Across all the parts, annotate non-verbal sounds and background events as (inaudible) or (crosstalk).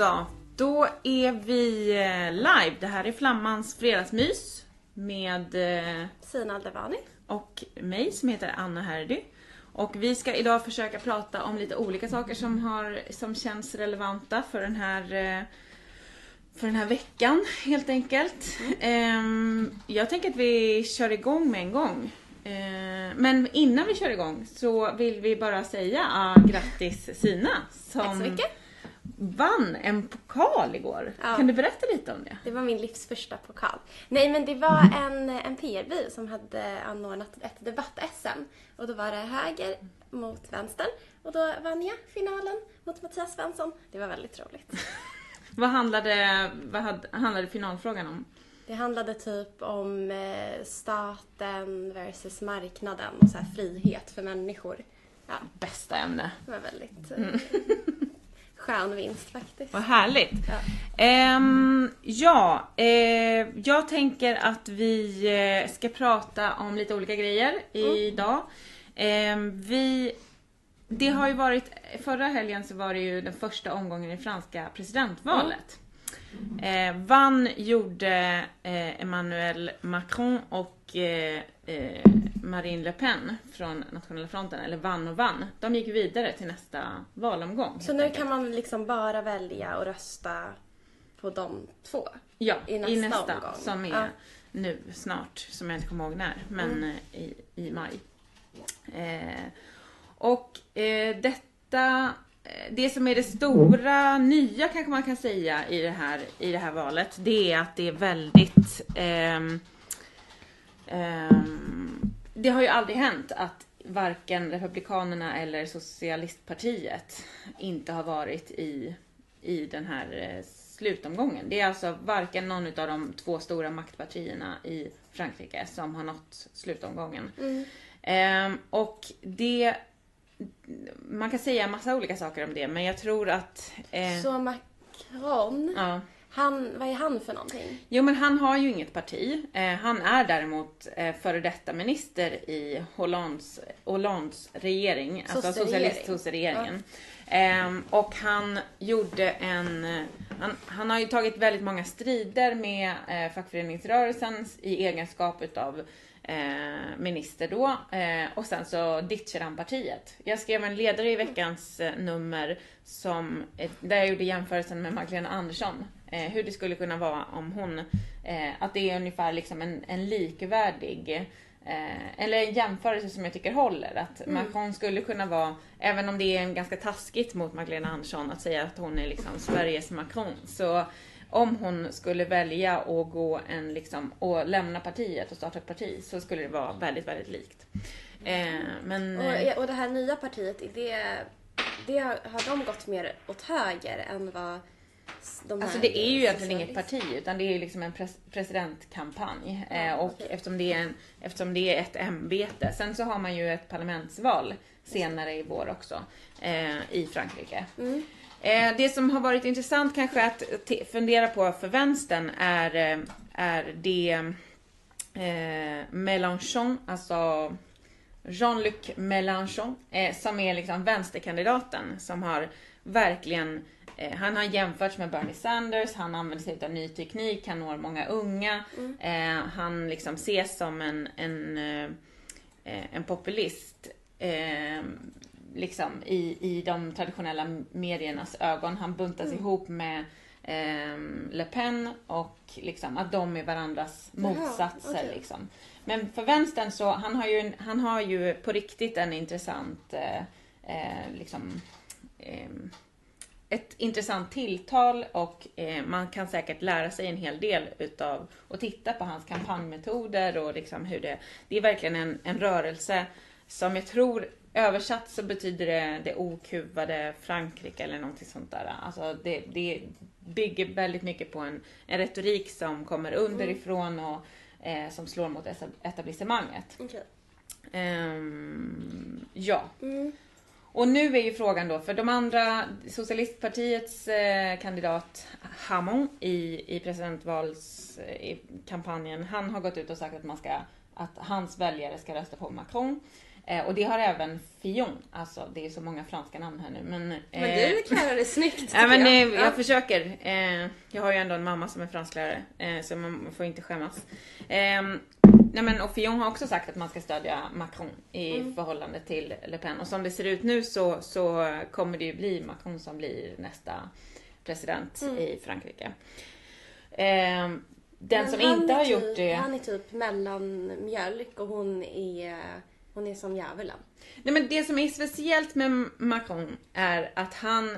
så, då är vi eh, live. Det här är Flammans fredagsmys med eh, Sina Aldevani. och mig som heter Anna Herdy. Och vi ska idag försöka prata om lite olika saker som, har, som känns relevanta för den här eh, för den här veckan helt enkelt. Ehm, jag tänker att vi kör igång med en gång. Ehm, men innan vi kör igång så vill vi bara säga ah, grattis Sina som Tack så mycket. Vann en pokal igår. Ja. Kan du berätta lite om det? Det var min livs första pokal. Nej, men det var en, en PR-bio som hade anordnat ett debatt-SM. Och då var det höger mot vänster. Och då vann jag finalen mot Mattias Svensson. Det var väldigt roligt. (laughs) Vad handlade, vad hade, handlade finalfrågan om? Det handlade typ om eh, staten versus marknaden och så frihet för människor. Ja, Bästa ämne. det var väldigt eh, (laughs) skön vinst faktiskt. Vad härligt. Ja. Ehm, ja, eh, jag tänker att vi eh, ska prata om lite olika grejer idag. Ehm, vi, det har ju varit, förra helgen så var det ju den första omgången i franska presidentvalet. Eh, vann gjorde eh, Emmanuel Macron och eh, eh, Marine Le Pen från Nationella fronten, eller vann och vann. De gick vidare till nästa valomgång. Så nu enkelt. kan man liksom bara välja och rösta på de två? Ja, i i nästa nästa, omgång. som är Ja. nu snart, som jag inte kommer ihåg när, men Mm. eh, i, i maj. Eh, och detta, det som är det stora nya kanske man kan säga i det här, i det här valet, det är att det är väldigt ehm, ehm, det har ju aldrig hänt att varken Republikanerna eller Socialistpartiet inte har varit i, i den här eh, slutomgången. Det är alltså varken någon av de två stora maktpartierna i Frankrike som har nått slutomgången. Mm. Ehm, och det... Man kan säga massa olika saker om det, men jag tror att... eh, Så Macron, ja. han, vad är han för någonting? Jo men han har ju inget parti. Eh, han är däremot eh, före detta minister i Hollands, Hollands regering. Alltså Sosseregering. socialist-regeringen. Ehm, och han gjorde en... eh, Han, han har ju tagit väldigt många strider med eh, fackföreningsrörelsen i egenskap utav eh, minister då. Eh, och sen så ditchade han partiet. Jag skrev en ledare i veckans eh, nummer som, eh, där jag gjorde jämförelsen med Magdalena Andersson. Eh, hur det skulle kunna vara om hon, eh, att det är ungefär liksom en, en likvärdig eller en jämförelse som jag tycker håller. Att Macron skulle kunna vara, även om det är ganska taskigt mot Magdalena Andersson att säga att hon är liksom Sveriges Macron. Så om hon skulle välja att gå en liksom, och lämna partiet och starta ett parti så skulle det vara väldigt, väldigt likt. Eh, men... eh, Och, och det här nya partiet, det, det har, har de gått mer åt höger än vad de Alltså det är ju egentligen inget parti utan det är liksom en pres- presidentkampanj. Ja, eh, och okej. eftersom, det är en, eftersom det är ett ämbete. Sen så har man ju ett parlamentsval senare i vår också eh, i Frankrike. Mm. Eh, det som har varit intressant kanske att fundera på för vänstern är, eh, är det eh, Mélenchon, alltså Jean-Luc Mélenchon, eh, som är liksom vänsterkandidaten som har verkligen eh, han har jämförts med Bernie Sanders, han använder sig av ny teknik, han når många unga. Eh, han liksom ses som en, en, eh, en populist liksom i, i de traditionella mediernas ögon. Han buntas ihop med eh, Le Pen och liksom att de är varandras Jaha, motsatser. okej. Liksom. Men för vänstern så, han har ju, han har ju på riktigt en intressant eh, eh, liksom, ehm, ett intressant tilltal och eh, man kan säkert lära sig en hel del utav och titta på hans kampanjmetoder och liksom hur det, det är verkligen en, en rörelse som jag tror översatt så betyder det det okuvade Frankrike eller någonting sånt där. Alltså det, det bygger väldigt mycket på en, en retorik som kommer underifrån och eh, som slår mot etablissemanget. Okej. Ehm, ja. Mm. Och nu är ju frågan då, för de andra, Socialistpartiets eh, kandidat Hamon i, i presidentvalskampanjen, han har gått ut och sagt att man ska, att hans väljare ska rösta på Macron. Eh, och det har även Fillon. Alltså det är så många franska namn här nu. Men, Men eh, du klarar det snyggt (laughs) Ja, men eh, jag. jag försöker. Eh, jag har ju ändå en mamma som är fransklärare, eh, så man får inte skämmas. Eh, nej men, och Fillon har också sagt att man ska stödja Macron i Mm. förhållande till Le Pen. Och som det ser ut nu så, så kommer det ju bli Macron som blir nästa president Mm. i Frankrike. Eh, den Men som inte har typ, gjort det... Han är typ mellanmjölk och hon är, hon är som djävulen. Nej men det som är speciellt med Macron är att han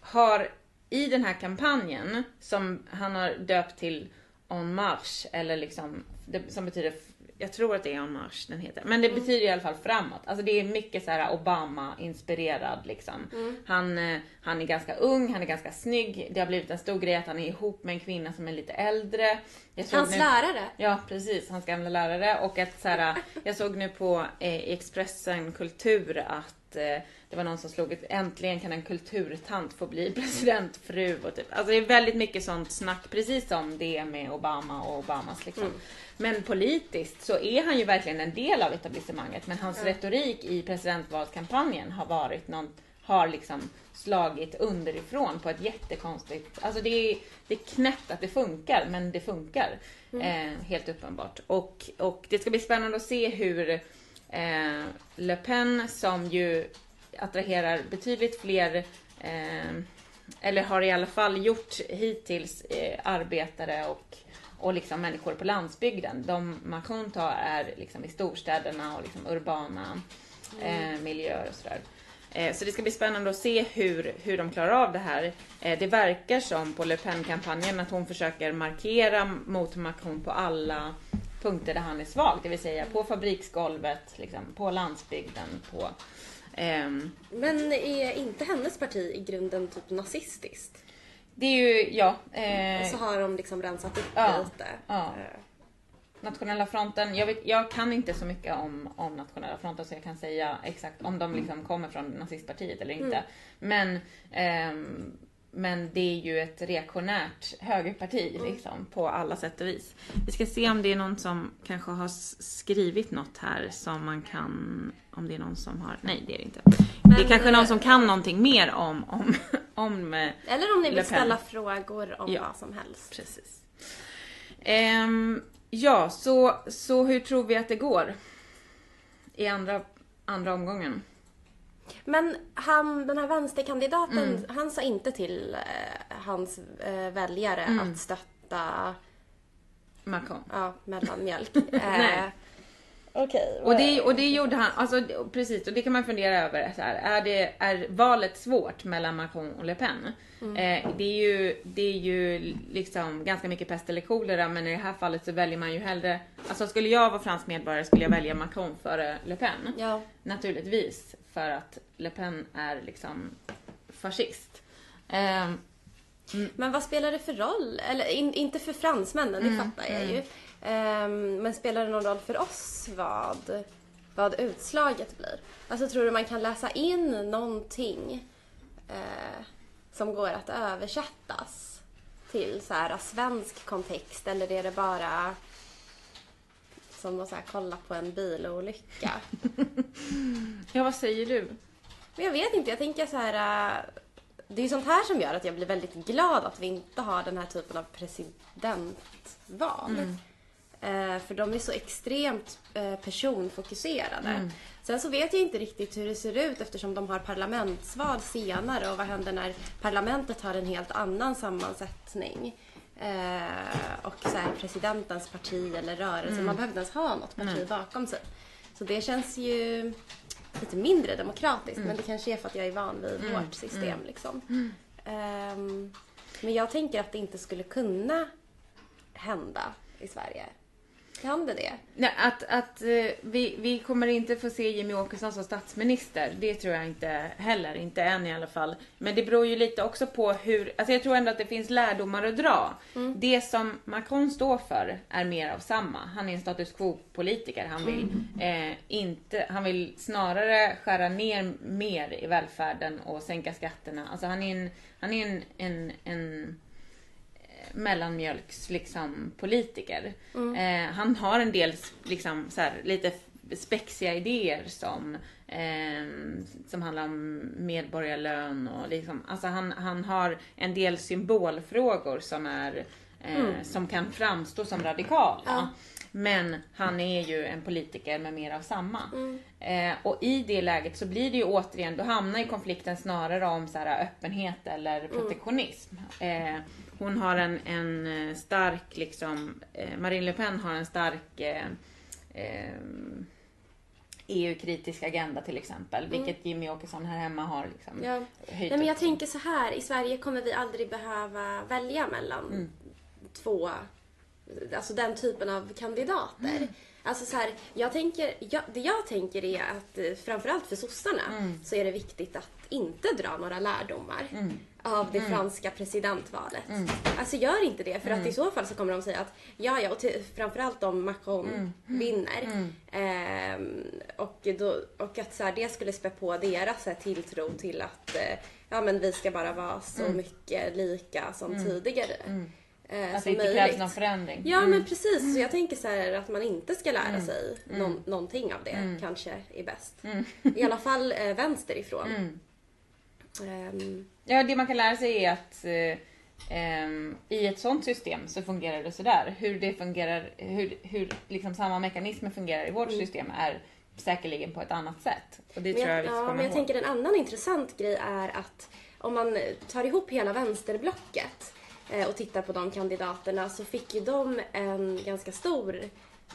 har i den här kampanjen som han har döpt till En Marche eller liksom det, som betyder jag tror att det är En Marche den heter. Men det betyder i alla fall framåt. Alltså det är mycket så här Obama-inspirerad liksom. Han, eh, han är ganska ung, han är ganska snygg. Det har blivit en stor grej att han är ihop med en kvinna som är lite äldre. Hans nu- lärare. Ja precis, hans gamla lärare. Och att så här, jag såg nu på eh, Expressen Kultur att eh, det var någon som slog ett äntligen kan en kulturtant få bli (laughs) presidentfru och typ. Alltså det är väldigt mycket sånt snack precis som det med Obama och Obamas liksom. Men politiskt så är han ju verkligen en del av etablissemanget. Men hans retorik i presidentvalskampanjen har varit någon, har liksom slagit underifrån på ett jättekonstigt, alltså det är, det är knäppt att det funkar, men det funkar. Eh, helt uppenbart. Och, och det ska bli spännande att se hur eh, Le Pen som ju attraherar betydligt fler eh, eller har i alla fall gjort hittills eh, arbetare och, och liksom människor på landsbygden. De Macron tar är liksom i storstäderna och liksom urbana eh, miljöer och sådär. Eh, så det ska bli spännande att se hur, hur de klarar av det här. Eh, det verkar som på Le Pen-kampanjen att hon försöker markera mot Macron på alla punkter där han är svag. Det vill säga på fabriksgolvet, liksom, på landsbygden, på ehm, Men är inte hennes parti i grunden typ nazistiskt? det är ju, ja. Och Eh, så har de liksom rensat upp ja, lite. ja. Nationella fronten, jag, vet, jag kan inte så mycket om, om Nationella fronten så jag kan säga exakt om de liksom kommer från nazistpartiet eller inte. Men, ehm, men det är ju ett reaktionärt högerparti liksom, på alla sätt och vis. Vi ska se om det är någon som kanske har skrivit något här som man kan, om det är någon som har, nej det är det inte. det är Men, kanske någon eh, som kan någonting mer om, om, (laughs) om eh, Eller om ni vill ställa frågor om Ja. vad som helst. Precis. Ehm, ja, så, så hur tror vi att det går? I andra, andra omgången. Men han, den här vänsterkandidaten, Mm. han sa inte till eh, hans eh, väljare Mm. att stötta Macron. ja, mellanmjölk. (laughs) Nej. eh, Okej. Och det, och det gjorde han, alltså precis, och det kan man fundera över. Så här, är, det, är valet svårt mellan Macron och Le Pen? Eh, det, är ju, det är ju liksom ganska mycket pest eller kolera, men i det här fallet så väljer man ju hellre, alltså skulle jag vara fransk medborgare skulle jag välja Macron före Le Pen. Ja. Naturligtvis, för att Le Pen är liksom fascist. Ehm, Men vad spelar det för roll? Eller in, inte för fransmännen, det Mm, fattar jag ju. Ehm, men spelar det någon roll för oss vad, vad utslaget blir? Alltså tror du man kan läsa in någonting eh, som går att översättas till så här svensk kontext eller är det bara som att så här, kolla på en bilolycka? (laughs) ja, vad säger du? Men jag vet inte, jag tänker så här. äh, Det är sånt här som gör att jag blir väldigt glad att vi inte har den här typen av presidentval. Eh, för de är så extremt eh, personfokuserade. Sen så vet jag inte riktigt hur det ser ut eftersom de har parlamentsval senare och vad händer när parlamentet har en helt annan sammansättning. Eh, och så här, presidentens parti eller rörelse. Man behöver inte ens ha något parti bakom sig. Så det känns ju lite mindre demokratiskt men det kanske är för att jag är van vid vårt system liksom. Ehm, men jag tänker att det inte skulle kunna hända i Sverige. Kan det det? Nej, att, att eh, vi, vi kommer inte få se Jimmy Åkesson som statsminister, det tror jag inte heller, inte än i alla fall. Men det beror ju lite också på hur, alltså jag tror ändå att det finns lärdomar att dra. Det som Macron står för är mer av samma. Han är en status quo-politiker. Han vill, eh, inte, han vill snarare skära ner mer i välfärden och sänka skatterna. Alltså han är en, han är en, en, en mellanmjölks liksom, politiker. Eh, han har en del liksom, så här, lite spexiga idéer som, eh, som handlar om medborgarlön och liksom, alltså han, han har en del symbolfrågor som är eh, som kan framstå som radikala. Ja. Men han är ju en politiker med mer av samma. Eh, och i det läget så blir det ju återigen, då hamnar ju konflikten snarare om så här, öppenhet eller protektionism. Eh, hon har en, en eh, stark, liksom, eh, Marine Le Pen har en stark eh, eh, EU-kritisk agenda till exempel. Vilket Jimmy Åkesson här hemma har liksom Ja. höjt Nej, men jag upp. tänker så här, i Sverige kommer vi aldrig behöva välja mellan Mm. två, alltså den typen av kandidater. Mm. Alltså så här, jag tänker, jag, det jag tänker är att eh, framförallt för sossarna Mm. så är det viktigt att inte dra några lärdomar av det Mm. franska presidentvalet. Alltså gör inte det för att i så fall så kommer de säga att ja, ja, och till, framförallt om Macron Mm. vinner. Ehm, och, då, och att så här, det skulle spä på deras här, tilltro till att eh, ja, men vi ska bara vara så Mm. mycket lika som tidigare. Eh, Att det inte möjligt. krävs någon förändring. Ja Mm. men precis, så jag tänker så här att man inte ska lära sig någon, någonting av det Mm. kanske är bäst. I alla fall eh, vänsterifrån. Mm. Ehm, Ja, det man kan lära sig är att ehm, i ett sånt system så fungerar det sådär. Hur det fungerar, hur, hur liksom samma mekanismer fungerar i vårt system är säkerligen på ett annat sätt. Och det men tror jag jag, vi ska ja, komma men jag ihåg. tänker en annan intressant grej är att om man tar ihop hela vänsterblocket eh, och tittar på de kandidaterna så fick ju de en ganska stor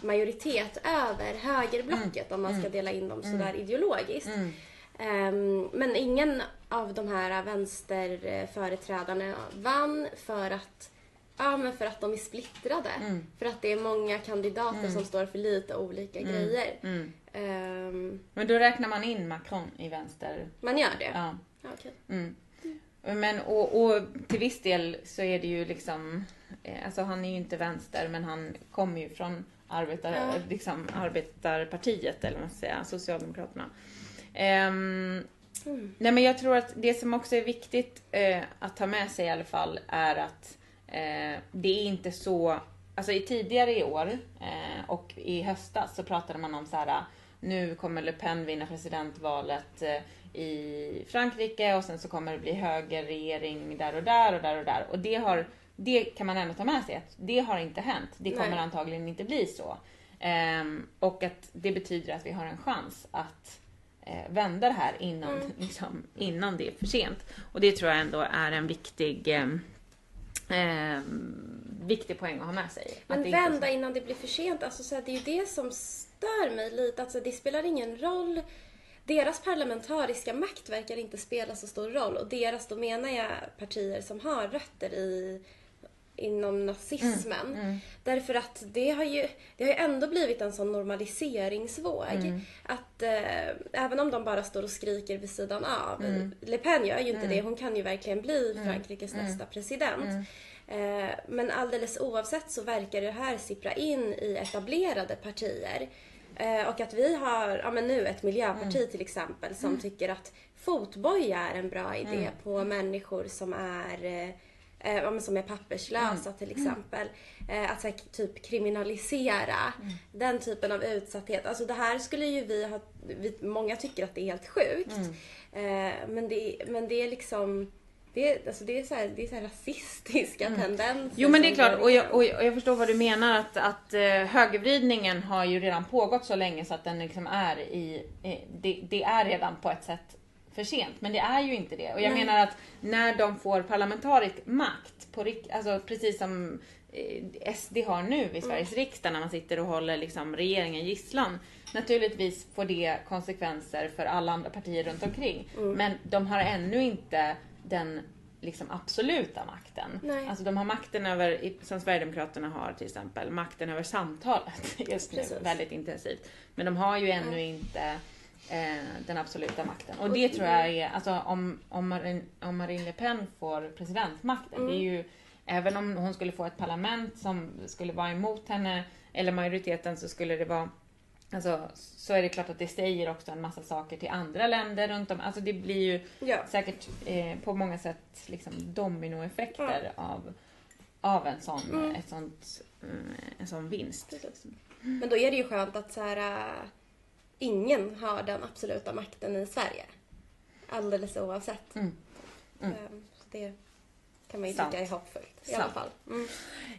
majoritet över högerblocket om man ska dela in dem sådär ideologiskt. Ehm, men ingen av de här vänsterföreträdarna vann för att Ja, men för att de är splittrade. För att det är många kandidater som står för lite olika grejer. Ehm, Men då räknar man in Macron i vänster. man gör det? Ja. Ja, okej. Mm. Men och, och till viss del så är det ju liksom, eh, alltså han är ju inte vänster men han kommer ju från arbetar, Ja. liksom, arbetarpartiet eller vad man ska säga, Socialdemokraterna. Ehm, Nej men jag tror att det som också är viktigt eh, att ta med sig i alla fall är att eh, det är inte så, alltså i tidigare i år eh, och i höstas så pratade man om så här nu kommer Le Pen vinna presidentvalet eh, i Frankrike och sen så kommer det bli högerregering där och där och där och där. Och det har, det kan man ändå ta med sig att det har inte hänt. Det kommer Nej. antagligen inte bli så. Ehm, och att det betyder att vi har en chans att vända det här innan, Mm. liksom, innan det är för sent. Och det tror jag ändå är en viktig, ehm, ehm, viktig poäng att ha med sig. Men är så- vända innan det blir för sent. Alltså, så här, det är ju det som stör mig lite. Alltså, det spelar ingen roll. Deras parlamentariska makt verkar inte spela så stor roll. Och deras, då menar jag partier som har rötter i inom nazismen. Mm, Därför att det har, ju, det har ju ändå blivit en sån normaliseringsvåg. Mm. Att eh, även om de bara står och skriker vid sidan av. Mm. Le Pen gör ju inte det. Hon kan ju verkligen bli Frankrikes Mm. nästa president. Eh, men alldeles oavsett så verkar det här sippra in i etablerade partier. Eh, och att vi har, ja men nu ett miljöparti Mm. till exempel som tycker att fotboja är en bra idé på människor som är eh, som är papperslösa till exempel. Eh, att här, typ kriminalisera den typen av utsatthet. Alltså det här skulle ju vi ha, vi, många tycker att det är helt sjukt. Eh, men, det, men det är liksom det alltså det är, så här, det är så rasistiska tendenser. Jo men det är klart och jag, och jag förstår vad du menar att, att eh, högervridningen har ju redan pågått så länge så att den liksom är i, det, det är redan på ett sätt för sent. Men det är ju inte det. Och jag Nej. menar att när de får parlamentarisk makt, på, alltså precis som eh, SD har nu i Sveriges riksdag när man sitter och håller liksom regeringen gisslan. Naturligtvis får det konsekvenser för alla andra partier runt omkring. Men de har ännu inte den liksom absoluta makten. Nej. Alltså de har makten över, som Sverigedemokraterna har till exempel, makten över samtalet (laughs) just nu Precis. väldigt intensivt. Men de har ju ännu inte eh, den absoluta makten. Och det tror jag är, alltså om, om, Marine, om Marine Le Pen får presidentmakten, det är ju, även om hon skulle få ett parlament som skulle vara emot henne, eller majoriteten så skulle det vara Alltså, så är det klart att det säger också en massa saker till andra länder runt om. Alltså det blir ju Ja. säkert eh, på många sätt liksom dominoeffekter av, av en sån, Mm. ett sånt, mm, en sån vinst. Men då är det ju skönt att så här, äh, ingen har den absoluta makten i Sverige. Alldeles oavsett. Mm. Mm. Ehm, så det kan man ju Sant. tycka är hoppfullt i Sant. alla fall. Mm.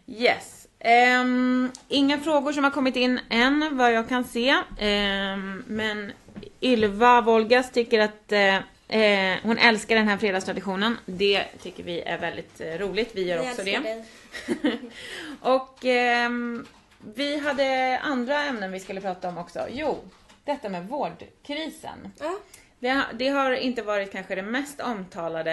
Yes. Ehm, inga frågor som har kommit in än vad jag kan se. Ehm, men Ylva Volgas tycker att eh, eh, hon älskar den här fredagstraditionen. Det tycker vi är väldigt eh, roligt. Vi gör Vi också det. (laughs) Och ehm, vi hade andra ämnen vi skulle prata om också. Jo, detta med vårdkrisen. Ja. Det, har- det har inte varit kanske det mest omtalade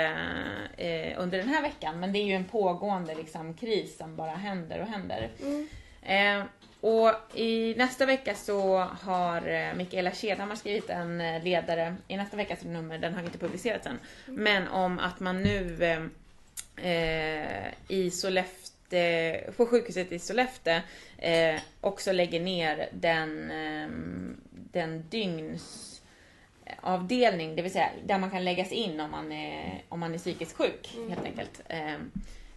eh, under den här veckan, men det är ju en pågående liksom, kris som bara händer och händer. Mm. Eh, och i nästa vecka så har eh, Mikaela Kedhammar skrivit en eh, ledare, i nästa veckas nummer, den har inte publicerat än, men om att man nu eh, eh, i Sollefteå, på sjukhuset i Sollefteå eh, också lägger ner den, eh, den dygns avdelning, det vill säga där man kan läggas in om man är, om man är psykiskt sjuk helt enkelt.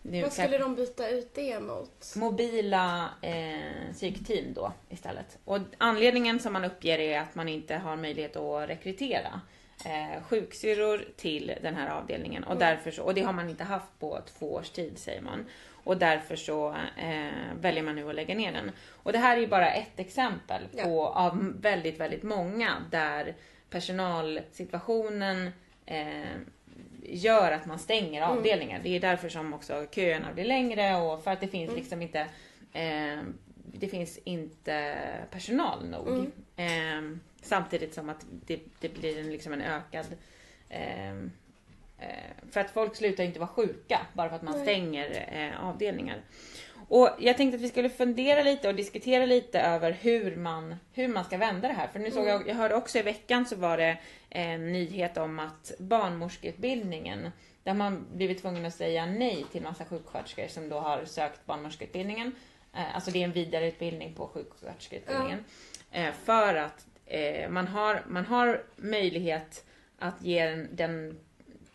Nu Vad kan- skulle de byta ut det mot? mobila eh, psykteam då istället. Och anledningen som man uppger är att man inte har möjlighet att rekrytera eh, sjuksyrror till den här avdelningen. Och, därför så, och det har man inte haft på två års tid säger man. Och därför så eh, väljer man nu att lägga ner den. Och det här är ju bara ett exempel på, av väldigt, väldigt många där personalsituationen eh, gör att man stänger avdelningar. Det är därför som också köerna blir längre och för att det finns liksom inte eh, det finns inte personal nog. Eh, samtidigt som att det, det blir en, liksom en ökad eh, för att folk slutar inte vara sjuka bara för att man Nej. stänger eh, avdelningar. Och jag tänkte att vi skulle fundera lite och diskutera lite över hur man, hur man ska vända det här. För nu såg jag, jag hörde också i veckan så var det en nyhet om att barnmorskeutbildningen, där man blivit tvungen att säga nej till massa sjuksköterskor som då har sökt barnmorskeutbildningen. Eh, Alltså det är en vidareutbildning på sjuksköterskeutbildningen. Eh, För att eh, man, har, man har möjlighet att ge den, den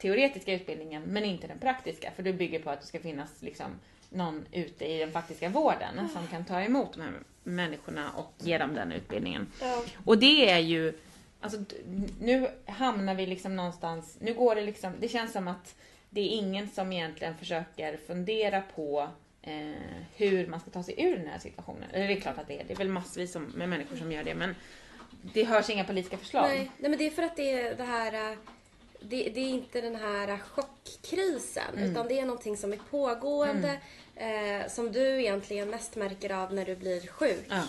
teoretiska utbildningen men inte den praktiska. För det bygger på att det ska finnas liksom någon ute i den faktiska vården som kan ta emot de här människorna och ge dem den utbildningen. Ja. Och det är ju, alltså nu hamnar vi liksom någonstans, nu går det liksom, det känns som att det är ingen som egentligen försöker fundera på eh, hur man ska ta sig ur den här situationen. Eller det är klart att det är, det är väl massvis med människor som gör det men det hörs inga politiska förslag. Nej, nej, men det är för att det är det här... Det, det är inte den här chockkrisen Mm. utan det är någonting som är pågående eh, som du egentligen mest märker av när du blir sjuk. Ja.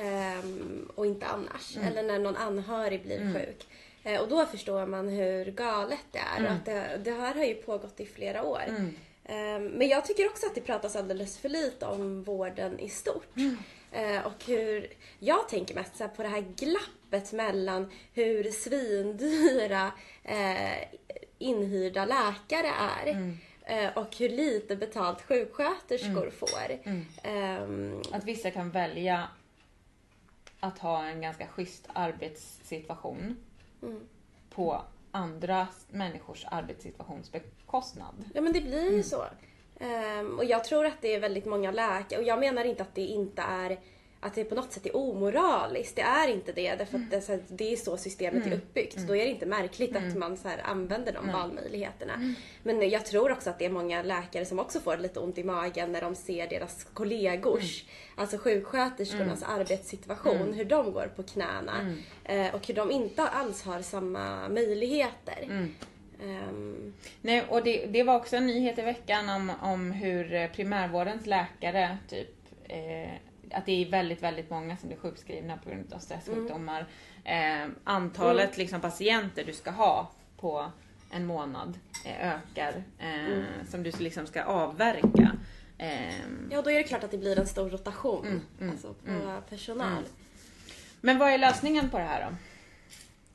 Ehm, och inte annars. Mm. Eller när någon anhörig blir sjuk. Eh, och då förstår man hur galet det är. Mm. Att det, det här har ju pågått i flera år. Mm. Ehm, men jag tycker också att det pratas alldeles för lite om vården i stort. Mm. Eh, och hur, jag tänker mest så på det här glappet mellan hur svindyra eh, inhyrda läkare är Mm. eh, och hur lite betalt sjuksköterskor får. Mm. Ehm, Att vissa kan välja att ha en ganska schysst arbetssituation Mm. på andra människors arbetssituations bekostnad. Ja men det blir Mm. ju så. Ehm, och jag tror att det är väldigt många läkare, och jag menar inte att det inte är att det på något sätt är omoraliskt. Det är inte det, därför Mm. att det, är så här, det är så systemet är uppbyggt. Då är det inte märkligt Mm. att man så här använder de valmöjligheterna. Men jag tror också att det är många läkare som också får lite ont i magen när de ser deras kollegors, Mm. alltså sjuksköterskornas arbetssituation, hur de går på knäna. Mm. Eh, och hur de inte alls har samma möjligheter. Mm. Ehm, Nej, och det, det var också en nyhet i veckan om, om hur eh, primärvårdens läkare, typ, eh, att det är väldigt, väldigt många som blir sjukskrivna på grund av stressjukdomar. Eh, antalet liksom, patienter du ska ha på en månad eh, ökar, eh, som du liksom ska avverka. Ehm, Ja, då är det klart att det blir en stor rotation Mm, mm, alltså på personal. Men vad är lösningen på det här då?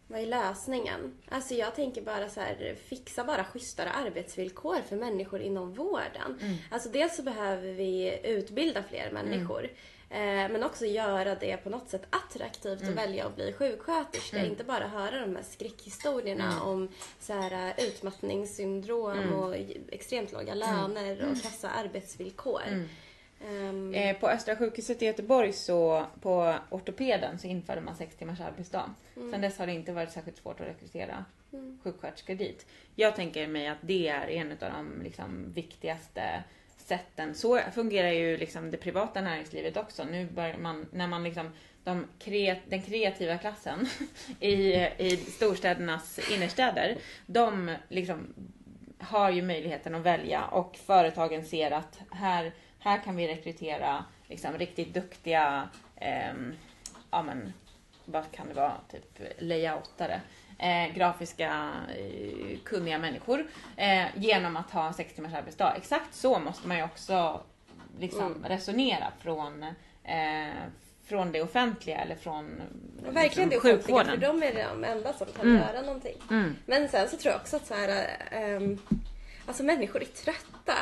Vad är lösningen? Alltså jag tänker bara så här, fixa bara schysstare arbetsvillkor för människor inom vården. Mm. Alltså dels så behöver vi utbilda fler människor. Eh, men också göra det på något sätt attraktivt Mm. att välja att bli sjuksköterska. Inte bara höra de här skräckhistorierna Mm. om så här, utmattningssyndrom och extremt låga löner och kassa arbetsvillkor. Mm. Eh, på Östra sjukhuset i Göteborg så på ortopeden så införde man sex timmars arbetsdag. Sen dess har det inte varit särskilt svårt att rekrytera sjuksköterskor dit. Jag tänker mig att det är en av de liksom, viktigaste sätten. Så fungerar ju liksom det privata näringslivet också. Nu börjar man, när man liksom, de kreat, den kreativa klassen (laughs) i, i storstädernas innerstäder, de liksom har ju möjligheten att välja och företagen ser att här, här kan vi rekrytera liksom riktigt duktiga, ehm, ja men vad kan det vara, typ layoutare, eh, grafiska eh, kunniga människor eh, genom att ha sex timmars arbetsdag. Exakt så måste man ju också liksom resonera från, eh, från det offentliga eller från Ja, Verkligen det liksom, offentliga, för sjukvården. de är de enda som kan Mm. göra någonting. Mm. Men sen så tror jag också att så här, ehm, alltså människor är trötta.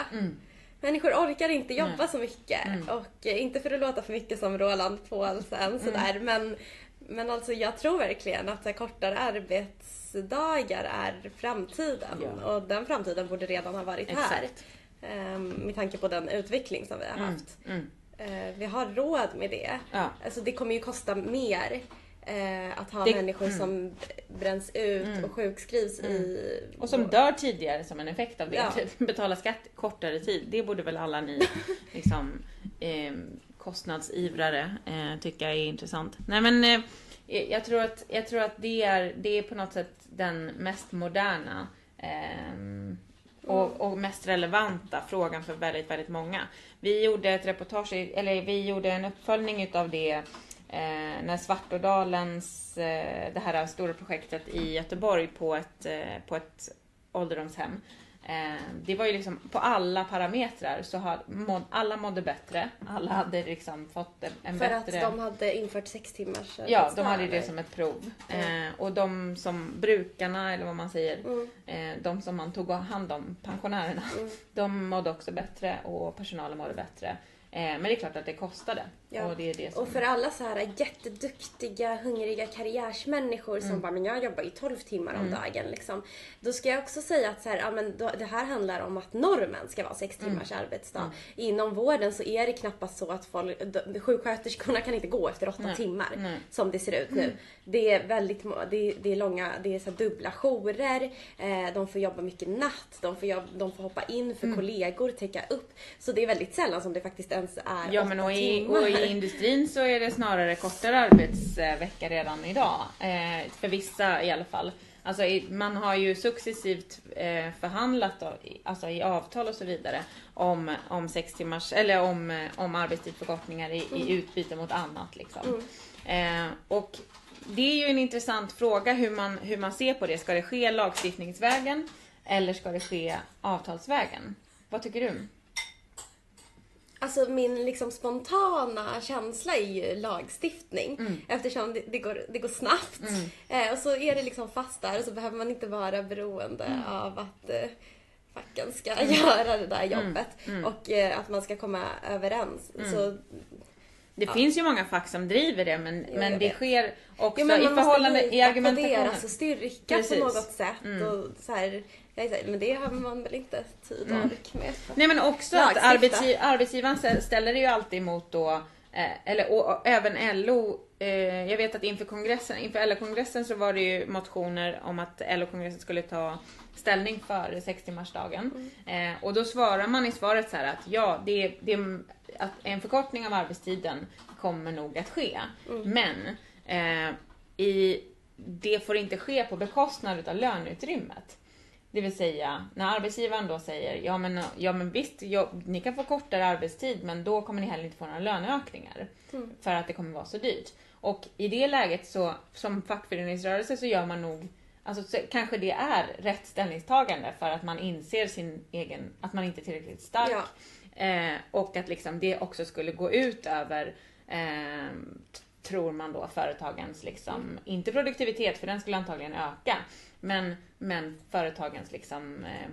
Mm. Människor orkar inte jobba Nej. så mycket. Mm. Och eh, inte för att låta för mycket som Roland Paulsen sådär, men, men alltså jag tror verkligen att här, kortare arbetsdagar är framtiden. Ja. Och den framtiden borde redan ha varit här. Exakt. Ehm, med tanke på den utveckling som vi har Mm. haft. Mm. Eh, vi har råd med det. Ja. Alltså det kommer ju kosta mer eh, att ha Det- människor mm. som bränns ut Mm. och sjukskrivs i... Och som dör tidigare som en effekt av det. Ja. Typ, betala skatt kortare tid. Det borde väl alla ni (laughs) liksom, eh, kostnadsivrare eh, tycka är intressant. Nej men eh, jag, tror att, jag tror att det är, det är på något sätt den mest moderna ehm, och, och mest relevanta frågan för väldigt, väldigt många. Vi gjorde ett reportage, eller vi gjorde en uppföljning utav det eh, när Svartådalens, eh, det här stora projektet i Göteborg på ett, eh, på ett ålderdomshem. Eh, det var ju liksom på alla parametrar så har måd, alla mådde bättre. Alla hade liksom fått en, en För bättre... att de hade infört sex timmars Ja, arbetsdag, de hade det som ett prov. Mm. Eh, och de som brukarna, eller vad man säger, Mm, eh, de som man tog hand om, pensionärerna, mm. (laughs) de mådde också bättre och personalen mådde bättre. Eh, men det är klart att det kostade. Ja. Och det är det som... Och för alla så här jätteduktiga, hungriga karriärsmänniskor som bara, men jag jobbar ju 12 timmar om Mm. dagen. Liksom. Då ska jag också säga att så här, ja, men då, det här handlar om att normen ska vara sex Mm. timmars arbetsdag. Inom vården så är det knappast så att folk, de, sjuksköterskorna kan inte gå efter åtta Nej. timmar Nej. som det ser ut nu. Det är väldigt det är, det är långa, det är så dubbla jourer, eh, de får jobba mycket natt, de får, jobb, de får hoppa in för kollegor, täcka upp. Så det är väldigt sällan som det faktiskt ens är Ja åtta men och i, timmar. och i industrin så är det snarare kortare arbetsvecka redan idag. Eh, för vissa i alla fall. Alltså i, man har ju successivt eh, förhandlat i- alltså i avtal och så vidare om, om sex timmars eller om, eh, om arbetstidsförkortningar i, i utbyte mot annat liksom. Eh, och det är ju en intressant fråga hur man, hur man ser på det. Ska det ske lagstiftningsvägen eller ska det ske avtalsvägen? Vad tycker du? Alltså min liksom spontana känsla är ju lagstiftning. Mm. Eftersom det, det, går, det går snabbt. Eh, och så är det liksom fast där och så behöver man inte vara beroende Mm. av att eh, facken ska (laughs) göra det där jobbet. Mm. Och eh, att man ska komma överens. Så, Det Ja. finns ju många fack som driver det men, Jo, men det sker också jo, men i man måste förhållande i lita på argumentationen. deras styrka Precis. på något sätt. Mm. Och så här, men det har man väl inte tid och Mm. ork med. Nej men också att arbetsgiv, arbetsgivaren stä- ställer det ju alltid emot då, eh, eller och, och även LO, eh, jag vet att inför kongressen, inför LO-kongressen så var det ju motioner om att LO-kongressen skulle ta ställning för sextimmarsdagen. Mm. Eh, och då svarar man i svaret så att ja, det, det, att en förkortning av arbetstiden kommer nog att ske. Mm. Men eh, i, det får inte ske på bekostnad utav löneutrymmet. Det vill säga, när arbetsgivaren då säger ja men, ja, men visst, ja, ni kan få kortare arbetstid men då kommer ni heller inte få några löneökningar. Mm. För att det kommer vara så dyrt. Och i det läget så, som fackföreningsrörelse så gör man nog Alltså så, kanske det är rätt ställningstagande för att man inser sin egen, att man inte är tillräckligt stark. Ja. Eh, och att liksom det också skulle gå ut över, eh, tror man då, företagens, liksom, inte produktivitet för den skulle antagligen öka, men, men företagens liksom, eh,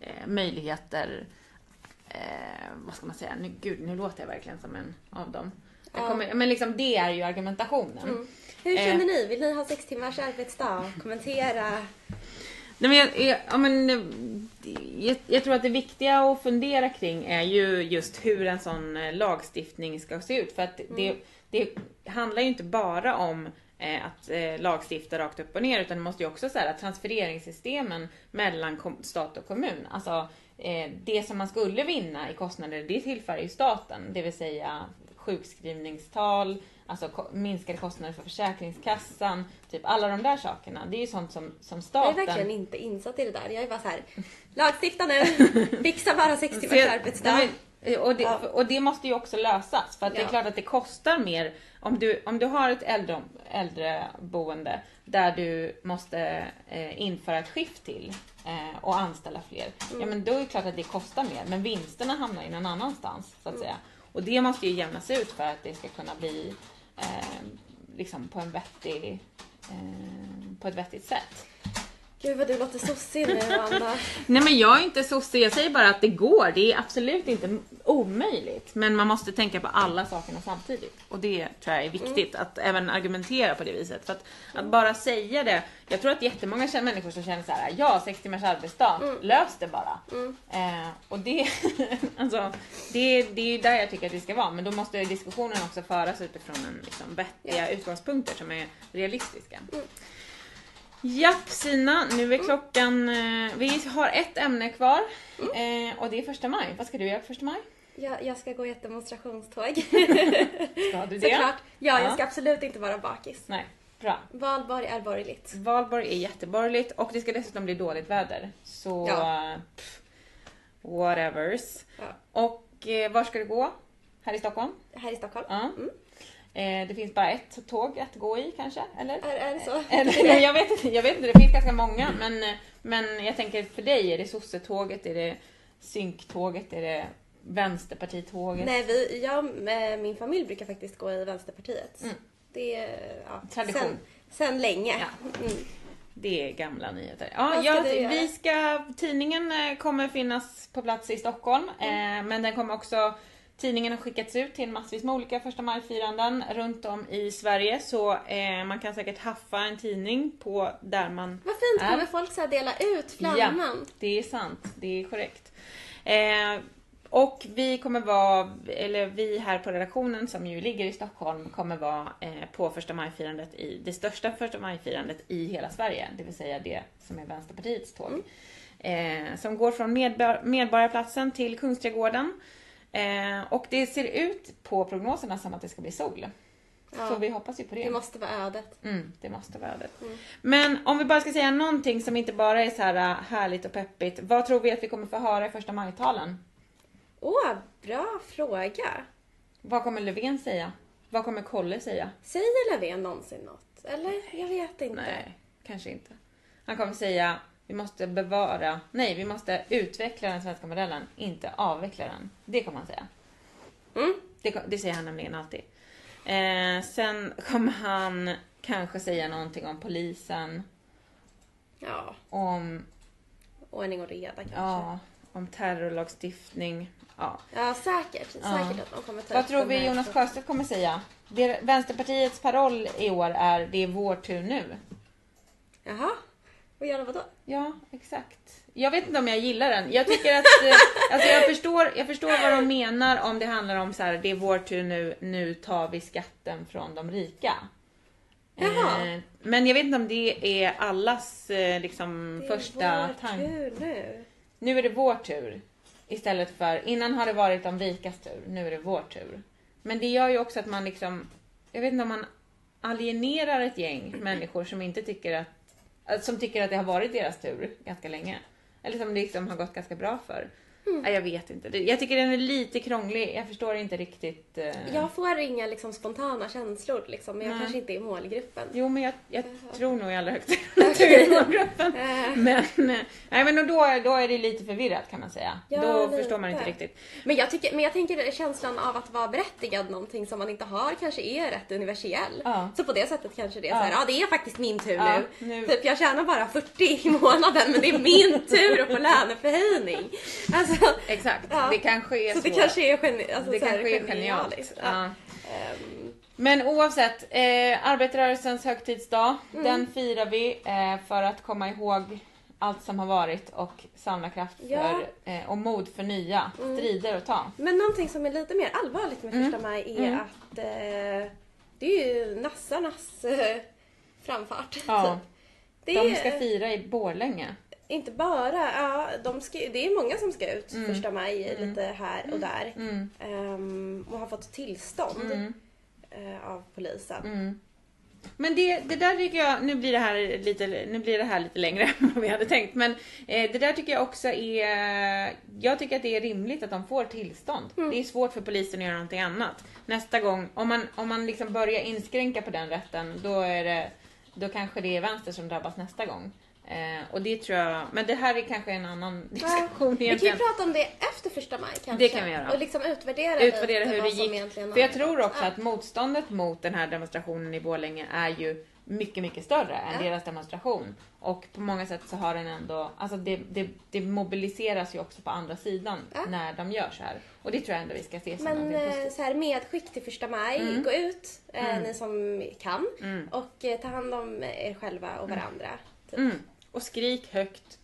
eh, möjligheter, eh, vad ska man säga, nu, gud nu låter jag verkligen som en av dem. Ja. kommer, men liksom det är ju argumentationen. Mm. Hur Eh. känner ni? Vill ni ha sex timmars arbetsdag? Kommentera. Nej, men jag, jag, ja, men, jag, jag tror att det viktiga att fundera kring är ju just hur en sån eh, lagstiftning ska se ut. För att det, det handlar ju inte bara om eh, att eh, lagstifta rakt upp och ner utan det måste ju också så här, transfereringssystemen mellan kom, stat och kommun. Alltså eh, det som man skulle vinna i kostnader det tillfaller ju staten. Det vill säga sjukskrivningstal, alltså minskade kostnader för Försäkringskassan, typ alla de där sakerna. Det är ju sånt som, som Jag är staten... verkligen inte insatt i det där. Jag är bara så här. lagstifta nu, (laughs) fixa bara 60 Se- timmars arbetsdag. Men- Och det, och det måste ju också lösas för att det är klart att det kostar mer om du, om du har ett äldre, äldreboende där du måste eh, införa ett skift till eh, och anställa fler. Mm. Ja men då är det klart att det kostar mer men vinsterna hamnar ju någon annanstans så att Mm. säga. Och det måste ju jämnas ut för att det ska kunna bli eh, liksom på en vettig eh, på ett vettigt sätt. Gud vad du låter sossig nu Anna. Nej men jag är inte sossig, jag säger bara att det går. Det är absolut inte omöjligt. Men man måste tänka på alla sakerna samtidigt. Och det tror jag är viktigt, att även argumentera på det viset. För att, att bara säga det, jag tror att jättemånga känner- människor som känner så här: ja 6 timmars arbetsdag, lös det bara. Eh, och det, (laughs) alltså, det, det är ju där jag tycker att det ska vara. Men då måste diskussionen också föras utifrån en liksom, vettiga utgångspunkter som är realistiska. Japp Sina, nu är klockan... eh, Vi har ett ämne kvar eh, och det är första maj. Vad ska du göra på första maj? Jag, jag ska gå i ett demonstrationståg. (laughs) Ska du (laughs) det? Såklart. Ja, Ja. jag ska absolut inte vara bakis. Nej, bra. Valborg är borgerligt. Valborg är jätteborgerligt och det ska dessutom bli dåligt väder. Så... Ja. Pff, whatevers. Ja. Och eh, var ska du gå? Här i Stockholm? Här i Stockholm. Ja. Eh, det finns bara ett tåg att gå i kanske, eller? Är, är det så? Eller, jag, vet inte, jag vet inte, det finns ganska många men, men jag tänker för dig, är det sossetåget, är det synktåget, är det vänsterpartitåget? Nej, vi, jag med min familj brukar faktiskt gå i Vänsterpartiet. Mm. Det är ja, Tradition. Sen, sen länge. Ja. Mm. Det är gamla nyheter. Ja, Vad ska ja, du göra? vi ska, tidningen eh, kommer finnas på plats i Stockholm Mm. eh, men den kommer också Tidningen har skickats ut till massvis med olika första maj-firanden runt om i Sverige så eh, man kan säkert haffa en tidning på där man Vad fint, är. kommer folk så dela ut flamman? Det är sant, det är korrekt. Eh, och vi kommer vara, eller vi här på redaktionen som ju ligger i Stockholm kommer vara eh, på första maj-firandet i det största första maj-firandet i hela Sverige, det vill säga det som är Vänsterpartiets tåg. Eh, som går från Medborgarplatsen till Kungsträdgården. Eh, och det ser ut på prognoserna som att det ska bli sol. Ja. Så vi hoppas ju på det. Det måste vara ödet. Mm, det måste vara det. Men om vi bara ska säga någonting som inte bara är så här äh, härligt och peppigt. Vad tror vi att vi kommer få höra i första majtalen? Åh, bra fråga. Vad kommer Löfven säga? Vad kommer Kolle säga? Säger Löfven någonsin något? Eller? Jag vet inte. Nej, kanske inte. Han kommer säga vi måste bevara, nej vi måste utveckla den svenska modellen, inte avveckla den. Det kommer han säga. Mm. Det, det säger han nämligen alltid. Eh, sen kommer han kanske säga någonting om polisen, Ja, om, ordning och reda kanske. ja, om terrorlagstiftning. Ja. Ja, säkert. Ja. Säkert att de kommer ta Vad tror vi Jonas. Sjöstedt kommer säga? Det, Vänsterpartiets paroll i år är det är vår tur nu. Jaha, och göra vadå? Ja, exakt. Jag vet inte om jag gillar den. Jag tycker att, eh, alltså jag förstår, jag förstår vad de menar om det handlar om så här, det är vår tur nu, nu tar vi skatten från de rika. Jaha. Eh, Men jag vet inte om det är allas eh, liksom Det är första tanke. tur nu. Nu är det vår tur. Istället för, innan har det varit de rikas tur, nu är det vår tur. Men det gör ju också att man liksom, jag vet inte om man alienerar ett gäng människor som inte tycker att- Alltså, som tycker att det har varit deras tur ganska länge. Eller som det liksom har gått ganska bra för. Nej, jag vet inte. Jag tycker den är lite krånglig. Jag förstår inte riktigt. eh, Jag får inga liksom, spontana känslor liksom, men jag Nej. kanske inte är i målgruppen. Jo, men jag, jag tror nog i allra högsta (laughs) grad att du är i målgruppen. Eh, Men, eh, nej, men då, då är det lite förvirrat kan man säga. Ja, då lite. förstår man inte riktigt. Men jag, tycker, men jag tänker känslan av att vara berättigad någonting som man inte har kanske är rätt universell. Ja. Så på det sättet kanske det är Ja. så här, ja det är faktiskt min tur nu. nu. Typ jag tjänar bara 40 i månaden men det är min tur att få löneförhöjning. (laughs) Alltså, (laughs) Exakt, Ja. det kanske är så så. det kanske är, geni, alltså, det kanske är genialt. Ja. Ehm, Men oavsett, eh, arbetarrörelsens högtidsdag, Mm. den firar vi eh, för att komma ihåg allt som har varit och samla kraft Ja. för, eh, och mod för nya strider att ta. Men någonting som är lite mer allvarligt med Mm. första maj är Mm. att eh, det är ju nassarnas eh, framfart. Ja. typ. Det De ska fira i Borlänge. Inte bara, ja, de ska, det är många som ska ut Mm. första maj lite här och där. Mm. Ehm, och har fått tillstånd Mm. eh, av polisen. Mm. Men det, det där tycker jag, nu blir det här lite, nu blir det här lite längre (laughs) än vad vi hade tänkt, men eh, det där tycker jag också är, jag tycker att det är rimligt att de får tillstånd. Det är svårt för polisen att göra någonting annat. Nästa gång, om man, om man liksom börjar inskränka på den rätten, då är det, då kanske det är vänster som drabbas nästa gång. Eh, och det tror jag, men det här är kanske en annan diskussion Vi kan ju egentligen. prata om det efter första maj kanske. Det kan vi göra. Och liksom utvärdera, utvärdera hur det gick. egentligen För jag tror också att motståndet mot den här demonstrationen i Borlänge är ju mycket, mycket större än Ja. deras demonstration. Och på många sätt så har den ändå, alltså det, det, det mobiliseras ju också på andra sidan Ja. när de gör så här. Och det tror jag ändå vi ska se som Men någonting eh, så här, medskick till första maj, gå ut eh, ni som kan Mm. och eh, ta hand om er själva och varandra. Typ. Och skrik högt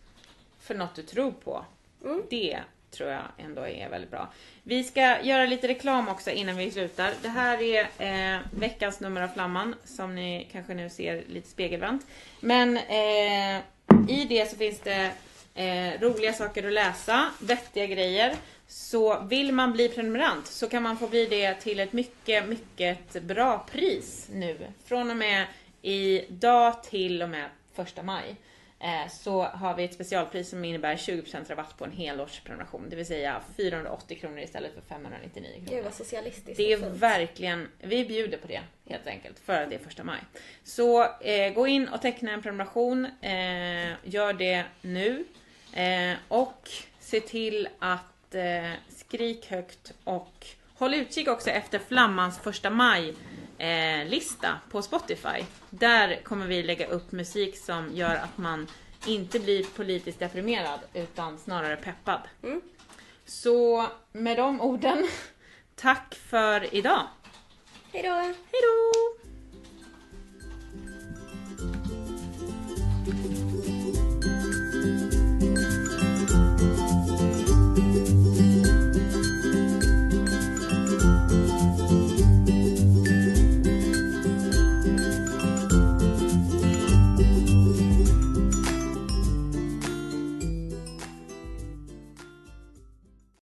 för något du tror på. Mm. Det tror jag ändå är väldigt bra. Vi ska göra lite reklam också innan vi slutar. Det här är eh, veckans nummer av Flamman som ni kanske nu ser lite spegelvänt. Men eh, i det så finns det eh, roliga saker att läsa, vettiga grejer. Så vill man bli prenumerant så kan man få bli det till ett mycket, mycket bra pris nu. Från och med idag till och med första maj. Eh, så har vi ett specialpris som innebär 20% rabatt på en helårsprenumeration. Det vill säga 480 kronor istället för 599 kronor. Gud vad socialistiskt. Det är verkligen, vi bjuder på det helt enkelt för att det är första maj. Så eh, gå in och teckna en prenumeration, eh, gör det nu eh, och se till att eh, skrik högt och håll utkik också efter Flammans första maj eh, lista på Spotify. Där kommer vi lägga upp musik som gör att man inte blir politiskt deprimerad utan snarare peppad. Mm. Så med de orden, (laughs) tack för idag. Hej då! Hejdå!